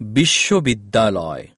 বিশ্ববিদ্যালয়